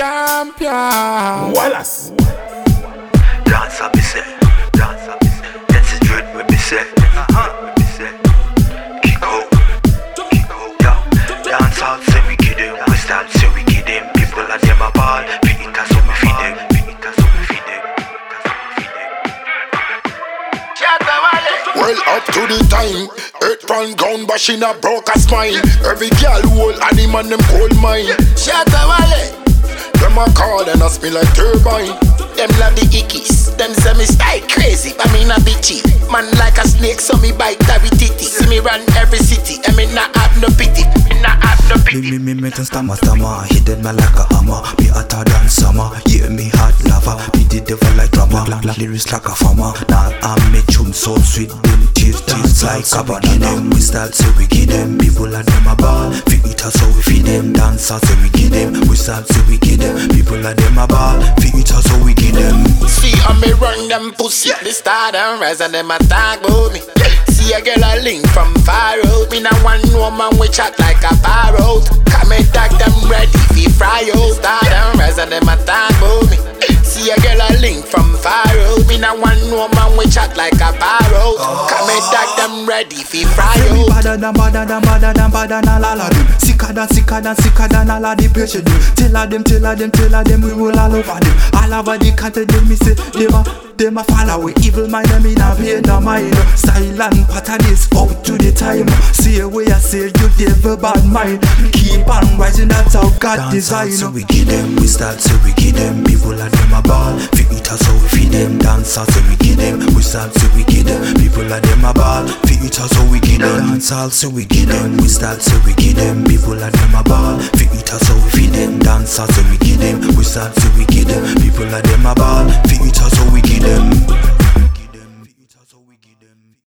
champion. Wallace. Dance up, me say. Dance up, me say. Dance is dread, when me say. Uh-huh. Me say. Kick out. Kick out. Yeah. Dance out, say we kid them. We start, say we kid them. People are them a ball. Fit it as so we feed them. Fit it as so we feed them. So we feed them. Well up to the time Earth pan ground bashing a broke a spine Every girl whole and him and them cold mine Shatta Wale. Them a call and a spin like turbine. Them love the ickies. Them say me style crazy, but me not bitchy. Man like a snake, so me bite every titty. See me run every city, and me not have no pity. Me not have no Me, pity. me, me, me, stammer, stammer. Hit them like a hammer. Be hotter than summer. Yeah, me hot lava Be the devil like drama. Black, black lyrics like a farmer. Now I'm me tune so sweet. Them teeth, teeth like a banana. We start so we give them. People are them a ball. Fit it us so we feed them. Dance so we give them We start so we give them People are them a ball it us so we give them See how me run them pussy. The star and rise and them attack about me. See a girl a link from far out. Me not one woman we chat like a parrot. Woman we chat like a parrot. Come and tag them ready fi fry Say me out. badder than badder than badder than badder than all of them. Sicker than sicker than sicker than all of the patient. Them Tell of them, tell of them, tell of them we roll all over them. All over the country them me say them a them a follow we. Evil mind them in a pain no mind Style and pattern is up to the time. Say where I say you devil bad mind. Keep on rising that's how God design so we give them, we start so we give them People are them a ball, fit them Dance out so we give them, we start so we give them. People are them a ball, fit it so we give them. Dance out so we give them, we start so we give them. People are them a ball, fit it so we feed them. Dance out so we give them, we start so we give them. People are them a ball, fit it so we them